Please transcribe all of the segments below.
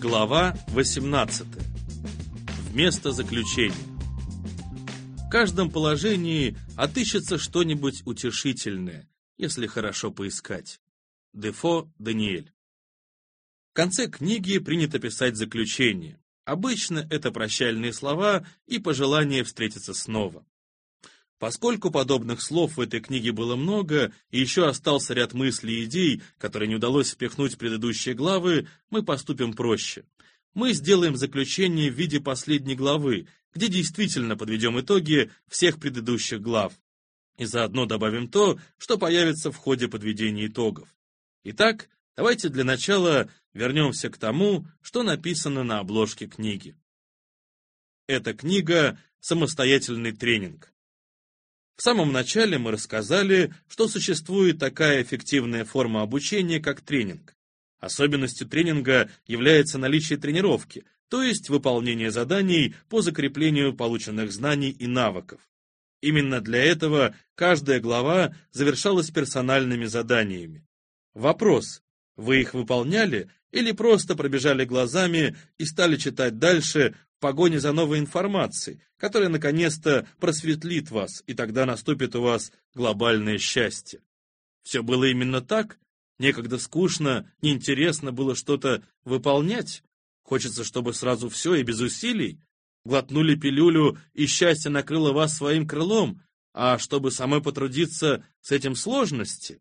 Глава 18. Вместо заключения. В каждом положении отыщется что-нибудь утешительное, если хорошо поискать. Дефо Даниэль. В конце книги принято писать заключение. Обычно это прощальные слова и пожелание встретиться снова. Поскольку подобных слов в этой книге было много, и еще остался ряд мыслей и идей, которые не удалось впихнуть в предыдущие главы, мы поступим проще. Мы сделаем заключение в виде последней главы, где действительно подведем итоги всех предыдущих глав. И заодно добавим то, что появится в ходе подведения итогов. Итак, давайте для начала вернемся к тому, что написано на обложке книги. Эта книга – самостоятельный тренинг. В самом начале мы рассказали, что существует такая эффективная форма обучения, как тренинг. Особенностью тренинга является наличие тренировки, то есть выполнение заданий по закреплению полученных знаний и навыков. Именно для этого каждая глава завершалась персональными заданиями. Вопрос, вы их выполняли или просто пробежали глазами и стали читать дальше в погоне за новой информацией, которая наконец-то просветлит вас, и тогда наступит у вас глобальное счастье. Все было именно так? Некогда скучно, неинтересно было что-то выполнять? Хочется, чтобы сразу все и без усилий? Глотнули пилюлю, и счастье накрыло вас своим крылом, а чтобы самой потрудиться, с этим сложности?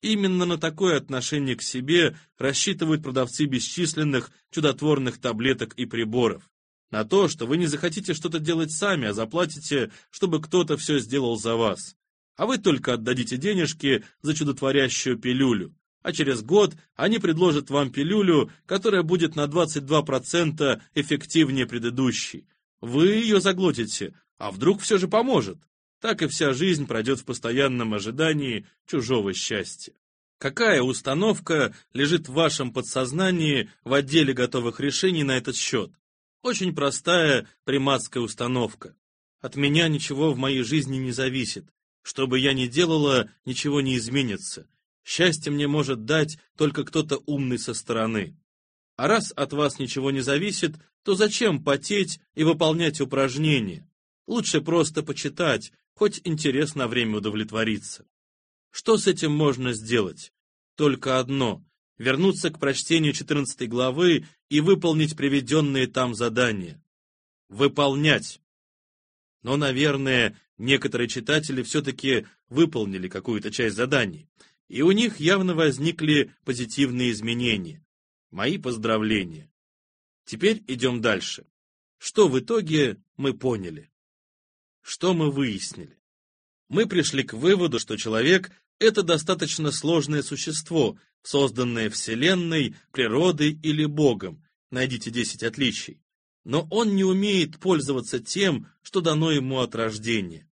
Именно на такое отношение к себе рассчитывают продавцы бесчисленных чудотворных таблеток и приборов. На то, что вы не захотите что-то делать сами, а заплатите, чтобы кто-то все сделал за вас. А вы только отдадите денежки за чудотворящую пилюлю. А через год они предложат вам пилюлю, которая будет на 22% эффективнее предыдущей. Вы ее заглотите, а вдруг все же поможет так и вся жизнь пройдет в постоянном ожидании чужого счастья. Какая установка лежит в вашем подсознании в отделе готовых решений на этот счет? Очень простая приматская установка. От меня ничего в моей жизни не зависит. Что бы я ни делала, ничего не изменится. Счастье мне может дать только кто-то умный со стороны. А раз от вас ничего не зависит, то зачем потеть и выполнять упражнения? Лучше просто почитать, хоть интерес на время удовлетвориться. Что с этим можно сделать? Только одно – вернуться к прочтению 14 главы и выполнить приведенные там задания. Выполнять. Но, наверное, некоторые читатели все-таки выполнили какую-то часть заданий, и у них явно возникли позитивные изменения. Мои поздравления. Теперь идем дальше. Что в итоге мы поняли? Что мы выяснили? Мы пришли к выводу, что человек – это достаточно сложное существо, созданное Вселенной, природой или Богом. Найдите 10 отличий. Но он не умеет пользоваться тем, что дано ему от рождения.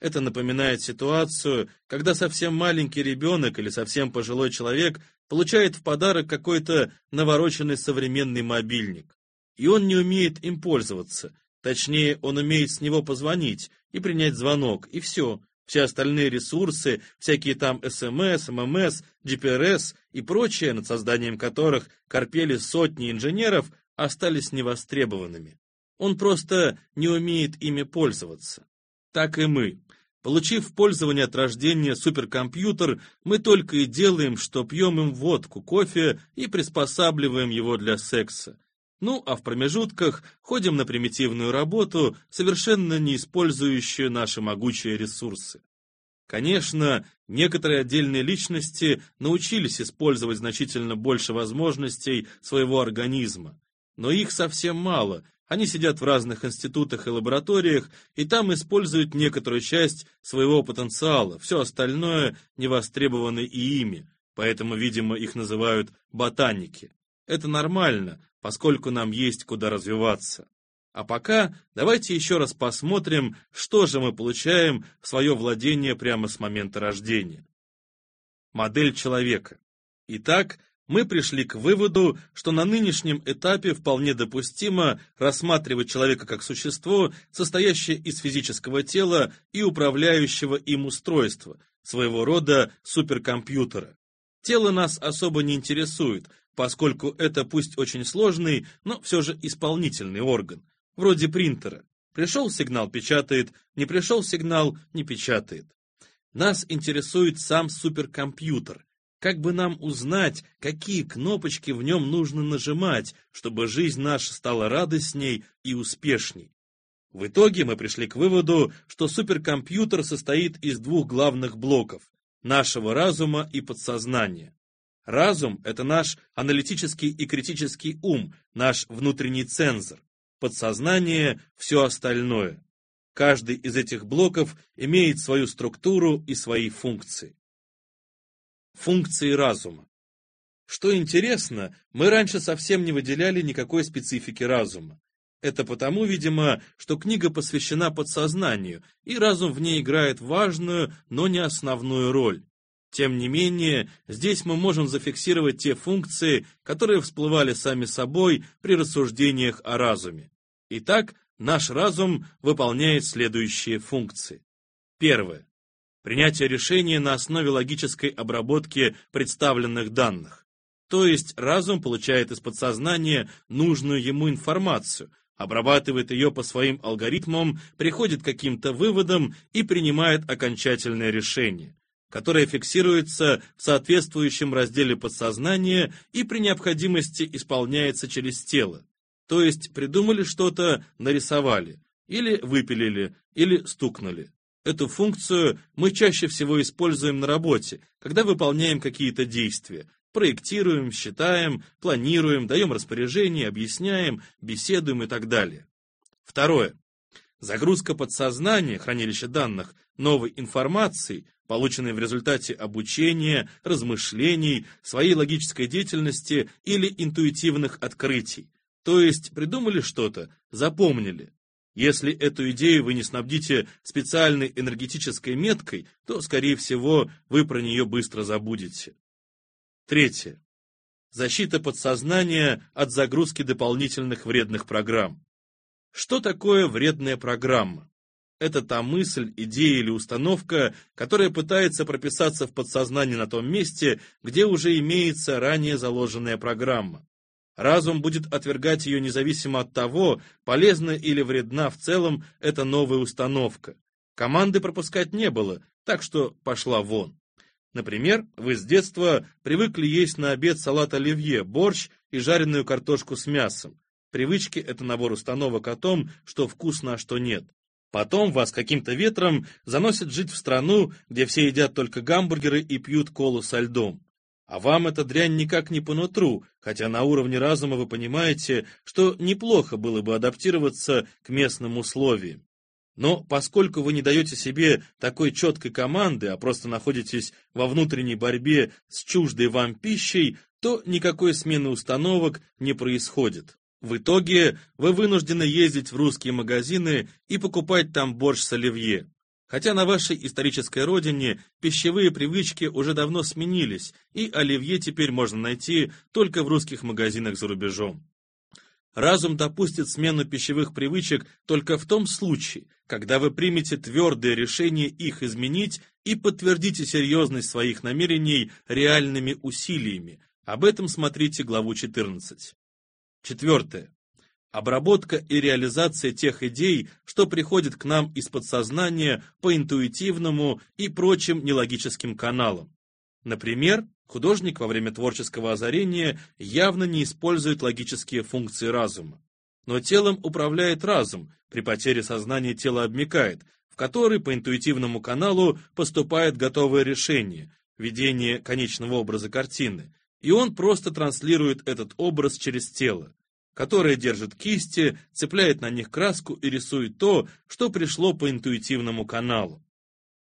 Это напоминает ситуацию, когда совсем маленький ребенок или совсем пожилой человек получает в подарок какой-то навороченный современный мобильник. И он не умеет им пользоваться, Точнее, он умеет с него позвонить и принять звонок, и все. Все остальные ресурсы, всякие там СМС, ММС, GPRS и прочее, над созданием которых корпели сотни инженеров, остались невостребованными. Он просто не умеет ими пользоваться. Так и мы. Получив в пользование от рождения суперкомпьютер, мы только и делаем, что пьем им водку, кофе и приспосабливаем его для секса. Ну, а в промежутках ходим на примитивную работу, совершенно не использующую наши могучие ресурсы. Конечно, некоторые отдельные личности научились использовать значительно больше возможностей своего организма, но их совсем мало, они сидят в разных институтах и лабораториях, и там используют некоторую часть своего потенциала, все остальное не востребовано и ими, поэтому, видимо, их называют ботаники. Это нормально, поскольку нам есть куда развиваться. А пока давайте еще раз посмотрим, что же мы получаем в свое владение прямо с момента рождения. Модель человека. Итак, мы пришли к выводу, что на нынешнем этапе вполне допустимо рассматривать человека как существо, состоящее из физического тела и управляющего им устройства, своего рода суперкомпьютера. Тело нас особо не интересует, поскольку это пусть очень сложный, но все же исполнительный орган, вроде принтера. Пришел сигнал – печатает, не пришел сигнал – не печатает. Нас интересует сам суперкомпьютер. Как бы нам узнать, какие кнопочки в нем нужно нажимать, чтобы жизнь наша стала радостней и успешней? В итоге мы пришли к выводу, что суперкомпьютер состоит из двух главных блоков – нашего разума и подсознания. Разум – это наш аналитический и критический ум, наш внутренний цензор подсознание, все остальное. Каждый из этих блоков имеет свою структуру и свои функции. Функции разума. Что интересно, мы раньше совсем не выделяли никакой специфики разума. Это потому, видимо, что книга посвящена подсознанию, и разум в ней играет важную, но не основную роль. Тем не менее, здесь мы можем зафиксировать те функции, которые всплывали сами собой при рассуждениях о разуме. Итак, наш разум выполняет следующие функции. Первое. Принятие решения на основе логической обработки представленных данных. То есть разум получает из подсознания нужную ему информацию, обрабатывает ее по своим алгоритмам, приходит к каким-то выводам и принимает окончательное решение, которое фиксируется в соответствующем разделе подсознания и при необходимости исполняется через тело. То есть придумали что-то, нарисовали, или выпилили, или стукнули. Эту функцию мы чаще всего используем на работе, когда выполняем какие-то действия. Проектируем, считаем, планируем, даем распоряжения, объясняем, беседуем и так далее. Второе. Загрузка подсознания, хранилища данных, новой информации, полученной в результате обучения, размышлений, своей логической деятельности или интуитивных открытий, то есть придумали что-то, запомнили. Если эту идею вы не снабдите специальной энергетической меткой, то, скорее всего, вы про нее быстро забудете. Третье. Защита подсознания от загрузки дополнительных вредных программ. Что такое вредная программа? Это та мысль, идея или установка, которая пытается прописаться в подсознании на том месте, где уже имеется ранее заложенная программа. Разум будет отвергать ее независимо от того, полезна или вредна в целом эта новая установка. Команды пропускать не было, так что пошла вон. Например, вы с детства привыкли есть на обед салат оливье, борщ и жареную картошку с мясом. Привычки – это набор установок о том, что вкусно, а что нет. Потом вас каким-то ветром заносят жить в страну, где все едят только гамбургеры и пьют колу со льдом. А вам эта дрянь никак не по хотя на уровне разума вы понимаете, что неплохо было бы адаптироваться к местным условиям. Но поскольку вы не даете себе такой четкой команды, а просто находитесь во внутренней борьбе с чуждой вам пищей, то никакой смены установок не происходит. В итоге вы вынуждены ездить в русские магазины и покупать там борщ с оливье. Хотя на вашей исторической родине пищевые привычки уже давно сменились, и оливье теперь можно найти только в русских магазинах за рубежом. Разум допустит смену пищевых привычек только в том случае, когда вы примете твердое решение их изменить и подтвердите серьезность своих намерений реальными усилиями. Об этом смотрите главу 14. Четвертое обработка и реализация тех идей, что приходят к нам из подсознания по интуитивному и прочим нелогическим каналам. Например, художник во время творческого озарения явно не использует логические функции разума. Но телом управляет разум, при потере сознания тело обмекает, в который по интуитивному каналу поступает готовое решение, видение конечного образа картины, и он просто транслирует этот образ через тело которая держит кисти, цепляет на них краску и рисует то, что пришло по интуитивному каналу.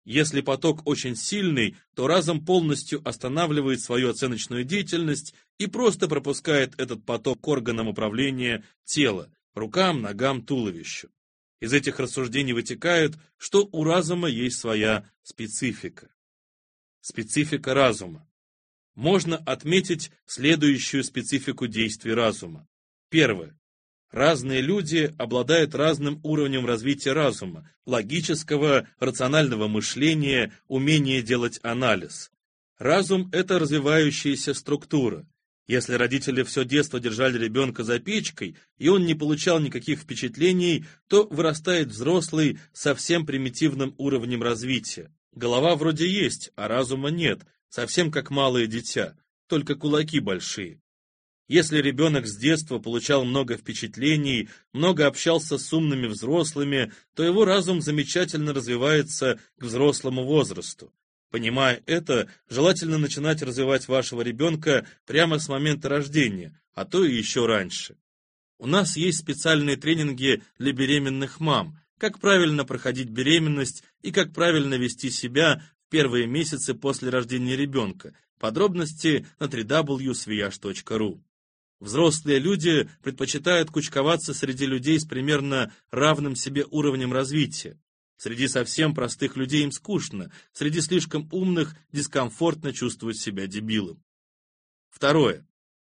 Если поток очень сильный, то разум полностью останавливает свою оценочную деятельность и просто пропускает этот поток к органам управления тела, рукам, ногам, туловищу. Из этих рассуждений вытекает, что у разума есть своя специфика. Специфика разума. Можно отметить следующую специфику действий разума. Первое. Разные люди обладают разным уровнем развития разума, логического, рационального мышления, умения делать анализ. Разум – это развивающаяся структура. Если родители все детство держали ребенка за печкой, и он не получал никаких впечатлений, то вырастает взрослый совсем примитивным уровнем развития. Голова вроде есть, а разума нет, совсем как малое дитя, только кулаки большие. Если ребенок с детства получал много впечатлений, много общался с умными взрослыми, то его разум замечательно развивается к взрослому возрасту. Понимая это, желательно начинать развивать вашего ребенка прямо с момента рождения, а то и еще раньше. У нас есть специальные тренинги для беременных мам, как правильно проходить беременность и как правильно вести себя первые месяцы после рождения ребенка. Подробности на www.sviash.ru Взрослые люди предпочитают кучковаться среди людей с примерно равным себе уровнем развития. Среди совсем простых людей им скучно, среди слишком умных дискомфортно чувствовать себя дебилом. Второе.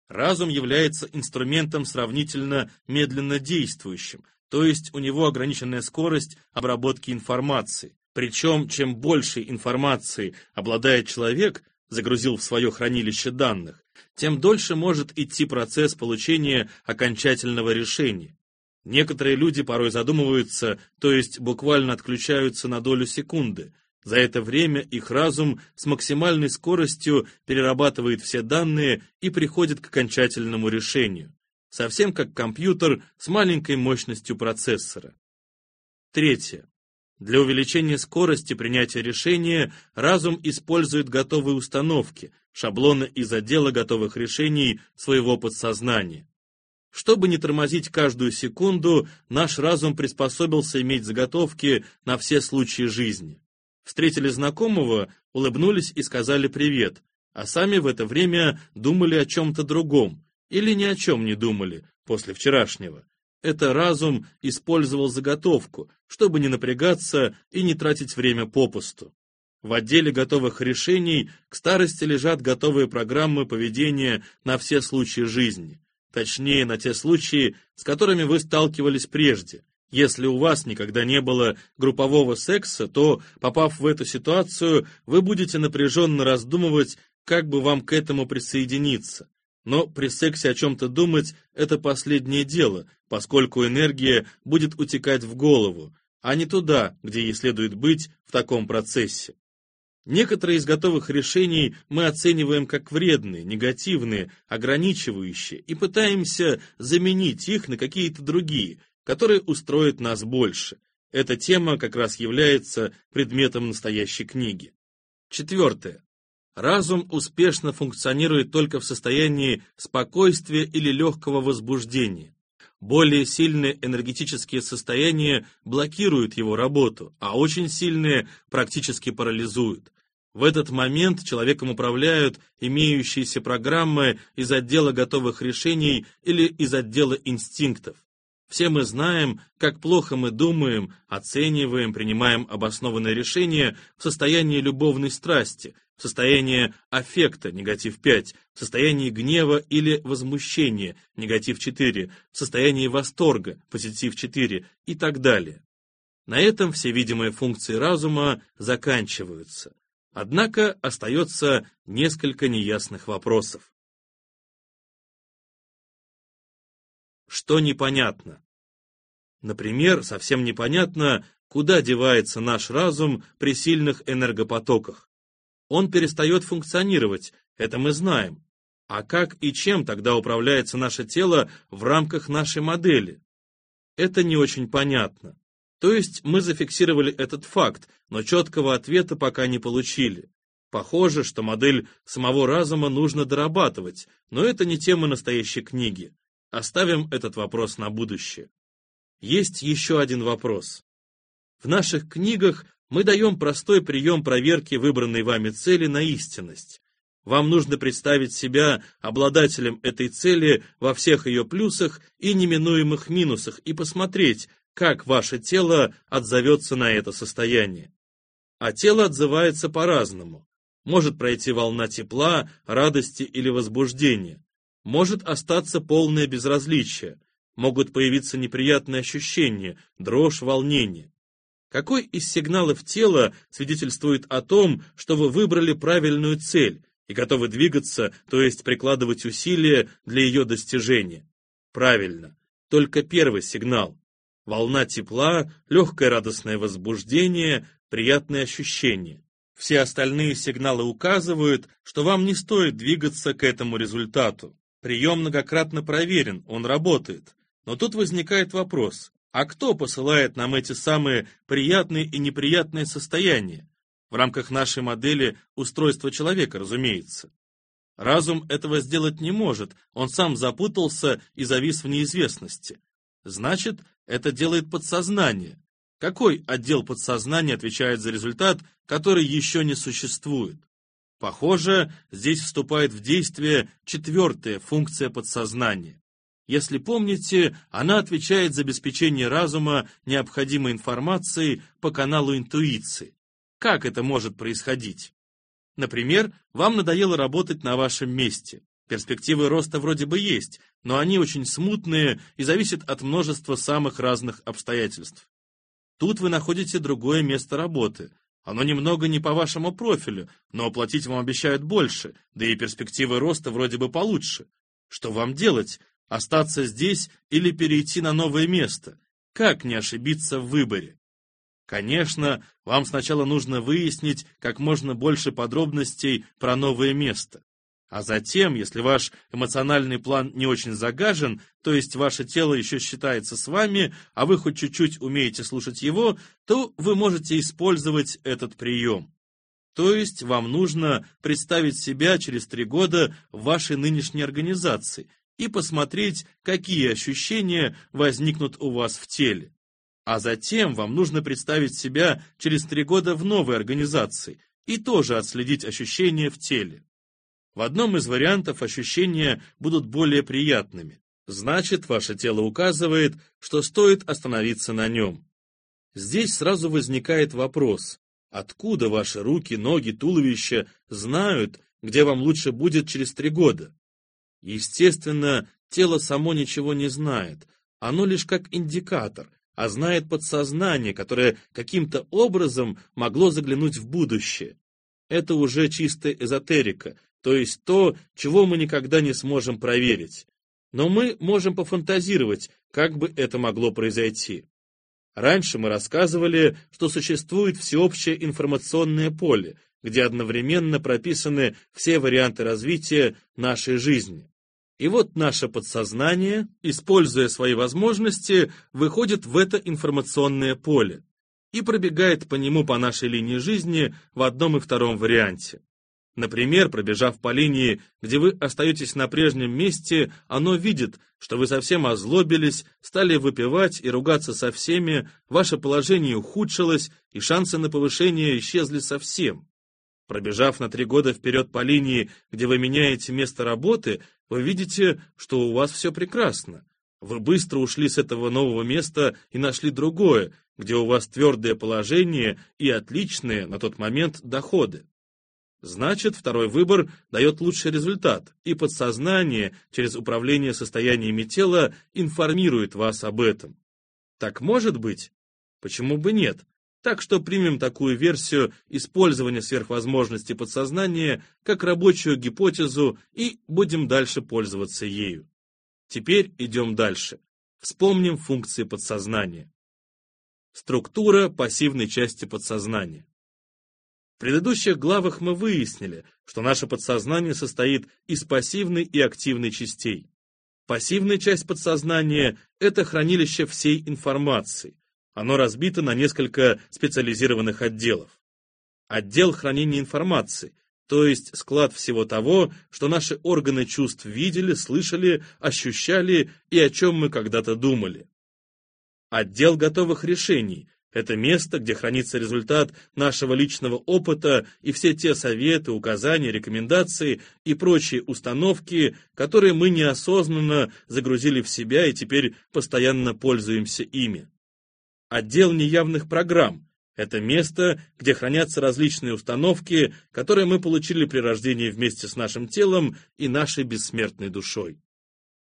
Разум является инструментом сравнительно медленно действующим, то есть у него ограниченная скорость обработки информации. Причем, чем больше информации обладает человек, загрузил в свое хранилище данных, тем дольше может идти процесс получения окончательного решения. Некоторые люди порой задумываются, то есть буквально отключаются на долю секунды. За это время их разум с максимальной скоростью перерабатывает все данные и приходит к окончательному решению. Совсем как компьютер с маленькой мощностью процессора. Третье. Для увеличения скорости принятия решения разум использует готовые установки, шаблоны из отдела готовых решений своего подсознания. Чтобы не тормозить каждую секунду, наш разум приспособился иметь заготовки на все случаи жизни. Встретили знакомого, улыбнулись и сказали «привет», а сами в это время думали о чем-то другом, или ни о чем не думали после вчерашнего. Это разум использовал заготовку, чтобы не напрягаться и не тратить время попусту. В отделе готовых решений к старости лежат готовые программы поведения на все случаи жизни. Точнее, на те случаи, с которыми вы сталкивались прежде. Если у вас никогда не было группового секса, то, попав в эту ситуацию, вы будете напряженно раздумывать, как бы вам к этому присоединиться. Но при сексе о чем-то думать – это последнее дело, поскольку энергия будет утекать в голову, а не туда, где ей следует быть в таком процессе. Некоторые из готовых решений мы оцениваем как вредные, негативные, ограничивающие и пытаемся заменить их на какие-то другие, которые устроят нас больше. Эта тема как раз является предметом настоящей книги. Четвертое. Разум успешно функционирует только в состоянии спокойствия или легкого возбуждения. Более сильные энергетические состояния блокируют его работу, а очень сильные практически парализуют. В этот момент человеком управляют имеющиеся программы из отдела готовых решений или из отдела инстинктов. Все мы знаем, как плохо мы думаем, оцениваем, принимаем обоснованные решения в состоянии любовной страсти, в состоянии аффекта, негатив 5, в состоянии гнева или возмущения, негатив 4, в состоянии восторга, позитив 4 и так далее. На этом все видимые функции разума заканчиваются. Однако остается несколько неясных вопросов. Что непонятно? Например, совсем непонятно, куда девается наш разум при сильных энергопотоках. Он перестает функционировать, это мы знаем. А как и чем тогда управляется наше тело в рамках нашей модели? Это не очень понятно. То есть мы зафиксировали этот факт, но четкого ответа пока не получили. Похоже, что модель самого разума нужно дорабатывать, но это не тема настоящей книги. Оставим этот вопрос на будущее. Есть еще один вопрос. В наших книгах мы даем простой прием проверки выбранной вами цели на истинность. Вам нужно представить себя обладателем этой цели во всех ее плюсах и неминуемых минусах и посмотреть, как ваше тело отзовется на это состояние. А тело отзывается по-разному. Может пройти волна тепла, радости или возбуждения. Может остаться полное безразличие могут появиться неприятные ощущения, дрожь, волнение. Какой из сигналов тела свидетельствует о том, что вы выбрали правильную цель, и готовы двигаться, то есть прикладывать усилия для ее достижения. Правильно, только первый сигнал. Волна тепла, легкое радостное возбуждение, приятные ощущения. Все остальные сигналы указывают, что вам не стоит двигаться к этому результату. Прием многократно проверен, он работает. Но тут возникает вопрос, а кто посылает нам эти самые приятные и неприятные состояния? В рамках нашей модели устройства человека, разумеется. Разум этого сделать не может, он сам запутался и завис в неизвестности. Значит, это делает подсознание. Какой отдел подсознания отвечает за результат, который еще не существует? Похоже, здесь вступает в действие четвертая функция подсознания. Если помните, она отвечает за обеспечение разума необходимой информацией по каналу интуиции. Как это может происходить? Например, вам надоело работать на вашем месте. Перспективы роста вроде бы есть, но они очень смутные и зависят от множества самых разных обстоятельств. Тут вы находите другое место работы. Оно немного не по вашему профилю, но оплатить вам обещают больше, да и перспективы роста вроде бы получше. Что вам делать? Остаться здесь или перейти на новое место? Как не ошибиться в выборе? Конечно, вам сначала нужно выяснить как можно больше подробностей про новое место. А затем, если ваш эмоциональный план не очень загажен, то есть ваше тело еще считается с вами, а вы хоть чуть-чуть умеете слушать его, то вы можете использовать этот прием. То есть вам нужно представить себя через три года в вашей нынешней организации и посмотреть, какие ощущения возникнут у вас в теле. А затем вам нужно представить себя через три года в новой организации и тоже отследить ощущения в теле. В одном из вариантов ощущения будут более приятными. Значит, ваше тело указывает, что стоит остановиться на нем. Здесь сразу возникает вопрос, откуда ваши руки, ноги, туловище знают, где вам лучше будет через три года? Естественно, тело само ничего не знает, оно лишь как индикатор, а знает подсознание, которое каким-то образом могло заглянуть в будущее. Это уже чистая эзотерика, то есть то, чего мы никогда не сможем проверить. Но мы можем пофантазировать, как бы это могло произойти. Раньше мы рассказывали, что существует всеобщее информационное поле, где одновременно прописаны все варианты развития нашей жизни. И вот наше подсознание, используя свои возможности, выходит в это информационное поле и пробегает по нему по нашей линии жизни в одном и втором варианте. Например, пробежав по линии, где вы остаетесь на прежнем месте, оно видит, что вы совсем озлобились, стали выпивать и ругаться со всеми, ваше положение ухудшилось, и шансы на повышение исчезли совсем. Пробежав на три года вперед по линии, где вы меняете место работы, вы видите, что у вас все прекрасно. Вы быстро ушли с этого нового места и нашли другое, где у вас твердое положение и отличные на тот момент доходы. Значит, второй выбор дает лучший результат, и подсознание через управление состояниями тела информирует вас об этом. Так может быть? Почему бы нет? Так что примем такую версию использования сверхвозможности подсознания как рабочую гипотезу и будем дальше пользоваться ею. Теперь идем дальше. Вспомним функции подсознания. Структура пассивной части подсознания. Предыдущих главах мы выяснили, что наше подсознание состоит из пассивной и активной частей. Пассивная часть подсознания – это хранилище всей информации. Оно разбито на несколько специализированных отделов. Отдел хранения информации, то есть склад всего того, что наши органы чувств видели, слышали, ощущали и о чем мы когда-то думали. Отдел готовых решений, это место, где хранится результат нашего личного опыта и все те советы, указания, рекомендации и прочие установки, которые мы неосознанно загрузили в себя и теперь постоянно пользуемся ими. Отдел неявных программ – это место, где хранятся различные установки, которые мы получили при рождении вместе с нашим телом и нашей бессмертной душой.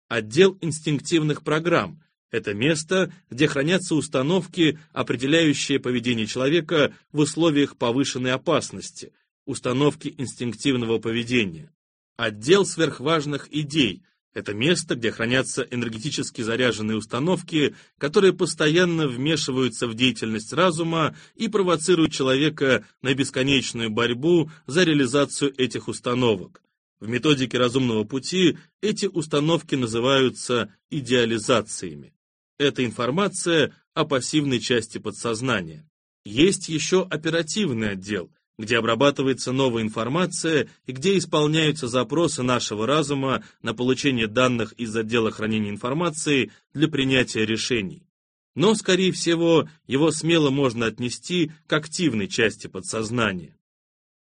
Отдел инстинктивных программ – это место, где хранятся установки, определяющие поведение человека в условиях повышенной опасности, установки инстинктивного поведения. Отдел сверхважных идей – это место, где хранятся энергетически заряженные установки, которые постоянно вмешиваются в деятельность разума и провоцируют человека на бесконечную борьбу за реализацию этих установок. В методике разумного пути эти установки называются идеализациями. Это информация о пассивной части подсознания. Есть еще оперативный отдел, где обрабатывается новая информация и где исполняются запросы нашего разума на получение данных из отдела хранения информации для принятия решений. Но, скорее всего, его смело можно отнести к активной части подсознания.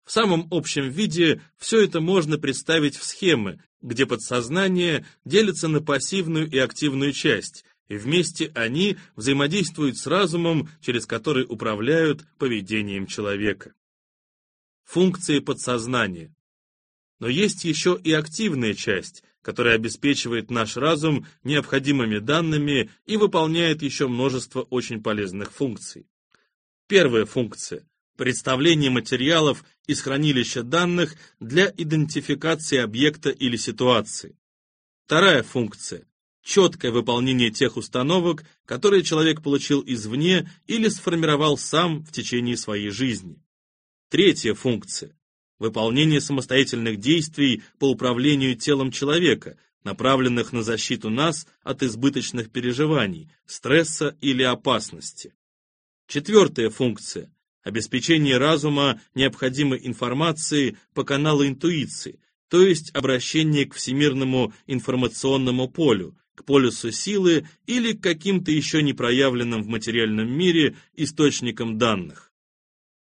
В самом общем виде все это можно представить в схемы, где подсознание делится на пассивную и активную часть, вместе они взаимодействуют с разумом, через который управляют поведением человека. Функции подсознания. Но есть еще и активная часть, которая обеспечивает наш разум необходимыми данными и выполняет еще множество очень полезных функций. Первая функция – представление материалов из хранилища данных для идентификации объекта или ситуации. Вторая функция четкое выполнение тех установок, которые человек получил извне или сформировал сам в течение своей жизни. Третья функция – выполнение самостоятельных действий по управлению телом человека, направленных на защиту нас от избыточных переживаний, стресса или опасности. Четвертая функция – обеспечение разума необходимой информации по каналу интуиции, то есть обращение к всемирному информационному полю, к полюсу силы или к каким-то еще не проявленным в материальном мире источникам данных.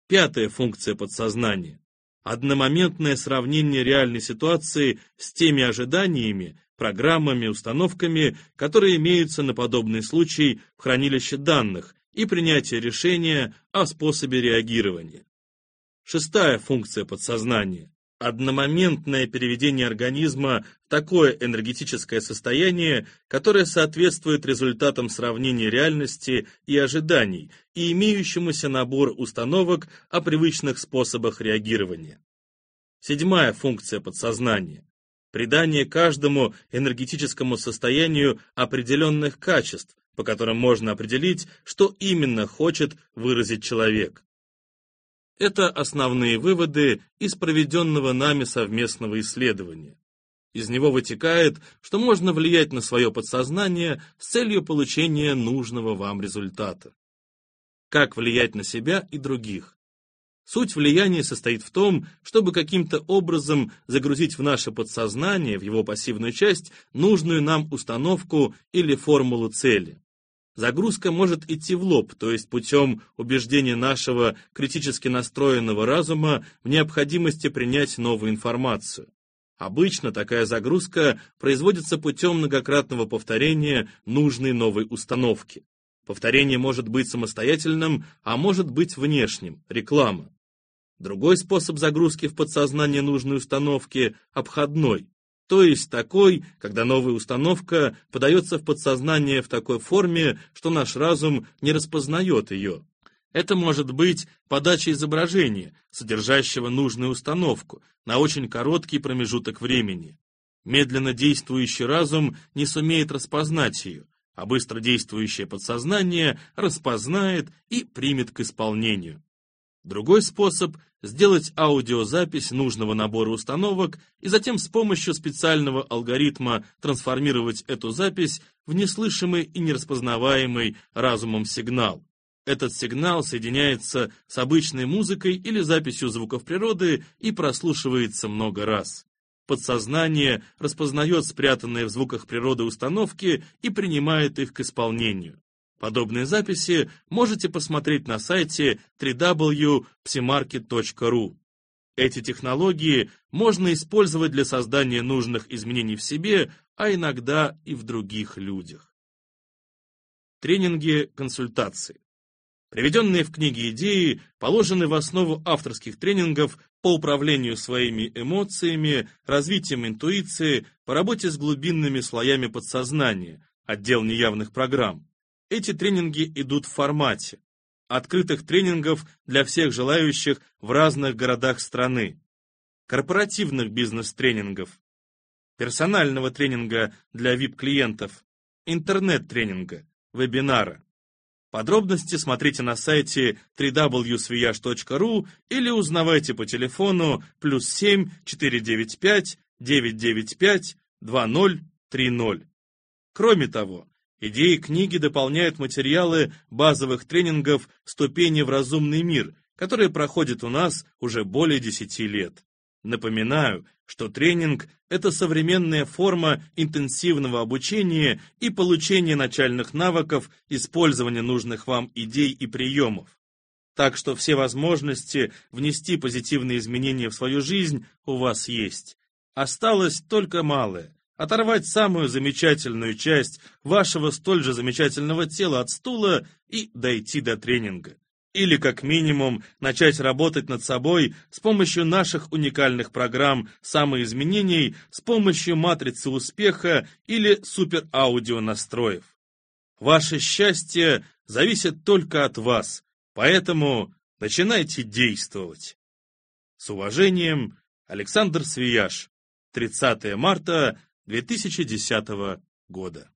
Пятая функция подсознания – одномоментное сравнение реальной ситуации с теми ожиданиями, программами, установками, которые имеются на подобный случай в хранилище данных и принятие решения о способе реагирования. Шестая функция подсознания одномоментное переведение организма в такое энергетическое состояние, которое соответствует результатам сравнения реальности и ожиданий и имеющемуся набор установок о привычных способах реагирования. Седьмая функция подсознания – придание каждому энергетическому состоянию определенных качеств, по которым можно определить, что именно хочет выразить человек. Это основные выводы из проведенного нами совместного исследования. Из него вытекает, что можно влиять на свое подсознание с целью получения нужного вам результата. Как влиять на себя и других? Суть влияния состоит в том, чтобы каким-то образом загрузить в наше подсознание, в его пассивную часть, нужную нам установку или формулу цели. Загрузка может идти в лоб, то есть путем убеждения нашего критически настроенного разума в необходимости принять новую информацию. Обычно такая загрузка производится путем многократного повторения нужной новой установки. Повторение может быть самостоятельным, а может быть внешним, реклама. Другой способ загрузки в подсознание нужной установки – обходной то есть такой, когда новая установка подается в подсознание в такой форме, что наш разум не распознает ее. Это может быть подача изображения, содержащего нужную установку, на очень короткий промежуток времени. Медленно действующий разум не сумеет распознать ее, а быстро действующее подсознание распознает и примет к исполнению. Другой способ – сделать аудиозапись нужного набора установок и затем с помощью специального алгоритма трансформировать эту запись в неслышимый и нераспознаваемый разумом сигнал. Этот сигнал соединяется с обычной музыкой или записью звуков природы и прослушивается много раз. Подсознание распознает спрятанные в звуках природы установки и принимает их к исполнению. Подобные записи можете посмотреть на сайте www.psimarket.ru. Эти технологии можно использовать для создания нужных изменений в себе, а иногда и в других людях. Тренинги, консультации. Приведенные в книге идеи положены в основу авторских тренингов по управлению своими эмоциями, развитием интуиции, по работе с глубинными слоями подсознания, отдел неявных программ. Эти тренинги идут в формате открытых тренингов для всех желающих в разных городах страны, корпоративных бизнес-тренингов, персонального тренинга для VIP-клиентов, интернет-тренинга, вебинара. Подробности смотрите на сайте www.sviyash.ru или узнавайте по телефону плюс 7 495 995 2030. Кроме того, идеи книги дополняют материалы базовых тренингов «Ступени в разумный мир», которые проходят у нас уже более 10 лет. Напоминаю, что тренинг – это современная форма интенсивного обучения и получения начальных навыков использования нужных вам идей и приемов. Так что все возможности внести позитивные изменения в свою жизнь у вас есть. Осталось только малое – оторвать самую замечательную часть вашего столь же замечательного тела от стула и дойти до тренинга или как минимум начать работать над собой с помощью наших уникальных программ самоизменений, с помощью матрицы успеха или супераудио настроев. Ваше счастье зависит только от вас, поэтому начинайте действовать. С уважением, Александр Свияж, 30 марта 2010 года.